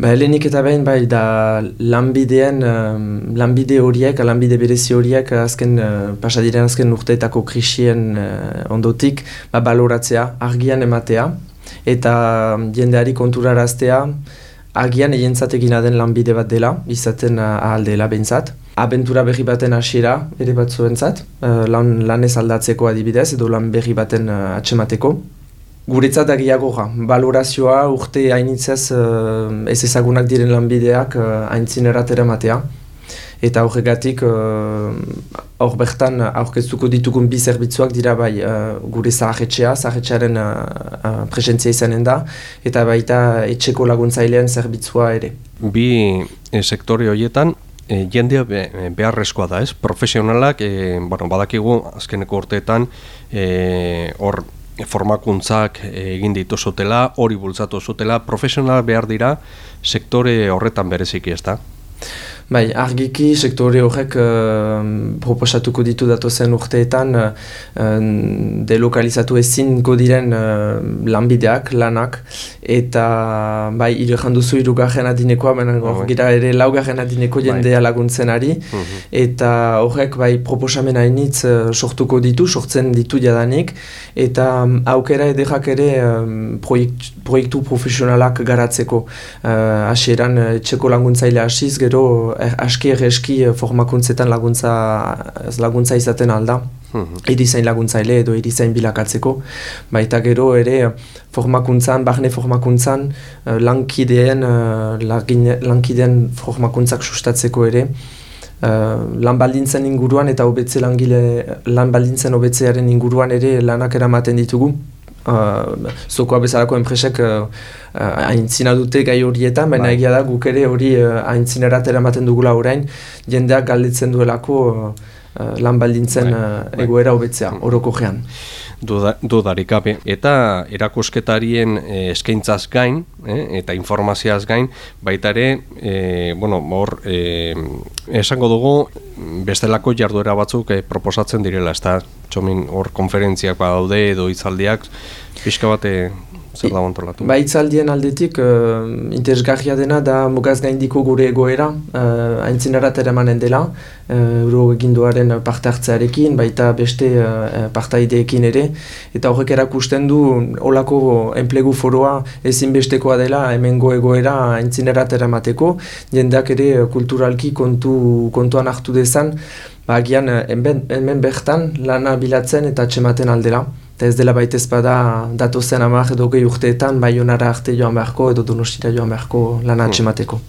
Ba, helenik eta behin bai da lanbideen, lanbide horiek, lanbide berezi horiek azken, uh, pasadiren azken urteetako krisien uh, ondotik ba, baloratzea, argian ematea eta jendeari konturaraztea argian egin den lanbide bat dela, izaten uh, ahal dela behintzat. Abentura berri baten hasiera ere bat zuentzat, uh, lan, lan ez aldatzeko adibidez edo lan berri baten uh, atxemateko. Guretzat agiago ga, balorazioa urte hainitzez uh, ez ezagunak diren lanbideak uh, haintzin eratera matea. Eta horregatik uh, bertan aurkeztuko ditugun bi zerbitzuak dira bai uh, gure zaharretxea, zaharretxearen uh, uh, presentzia izanen da, eta baita etxeko laguntzailean zerbitzua ere. Bi e, sektore horietan, e, jendea be, beharrezkoa da ez, profesionalak, e, bueno, badakigu azkeneko urteetan, hor formakuntzak egin ditu zutela, hori bultzatu zutela, profesional behar dira sektore horretan bereziki ez da? Bai, argiki sektore horrek uh, proposatuko ditu datozen urteetan uh, delokalizatu ezinko diren uh, lanbideak, lanak, eta bai, ire janduzu irugarren adinekoa, baina hor gira ere laugarren adineko bai. jendea laguntzen ari, mhm. eta horrek bai proposamen hainitz uh, sortuko ditu, sortzen ditu jadanik, eta um, aukera edekak ere um, proiektu, proiektu profesionalak garatzeko. Uh, Aseran, txeko laguntzaile hasiz, gero er, aski eski eh, formakuntzetan laguntza, laguntza izaten alda. Mhm. Erizain laguntzaile edo erizain bilakatzeko. Baita gero ere formakuntzan, barne formakuntzan, uh, lankideen, uh, lankideen formakuntzak sustatzeko ere. Uh, lan baldintzen inguruan eta hobetze langile lan baldintzen hobetzearen inguruan ere lanak eramaten ditugu uh, zokoa bezalako enpresek uh, uh, dute gai horietan, baina bai. egia da guk ere hori uh, aintzinerat eramaten dugula orain, jendeak galditzen duelako uh, lan baldintzen bai. uh, egoera hobetzea, oroko gean dudarik gabe. Eta erakusketarien e, eskaintzaz gain, e, eta informaziaz gain, baita ere, e, bueno, hor, e, esango dugu, bestelako jarduera batzuk e, proposatzen direla, ez da, txomin hor konferentziak badaude edo itzaldiak, pixka bate zer da ontolatu? Ba, itzaldien aldetik, uh, interesgarria dena da mugaz gaindiko gure egoera, uh, aintzinerat ere manen dela, uh, euro eginduaren parte hartzearekin, baita beste uh, partaideekin ere, eta horrek erakusten du olako enplegu foroa ezinbestekoa dela hemengo egoera aintzinerat ere mateko, jendeak ere kulturalki kontu, kontuan hartu dezan, ba, agian hemen bertan lana bilatzen eta txematen aldela. Eta ez dela baita ezpada datozen amak edo gehi urteetan, bai honara arte joan beharko edo donostira joan beharko lan atxemateko.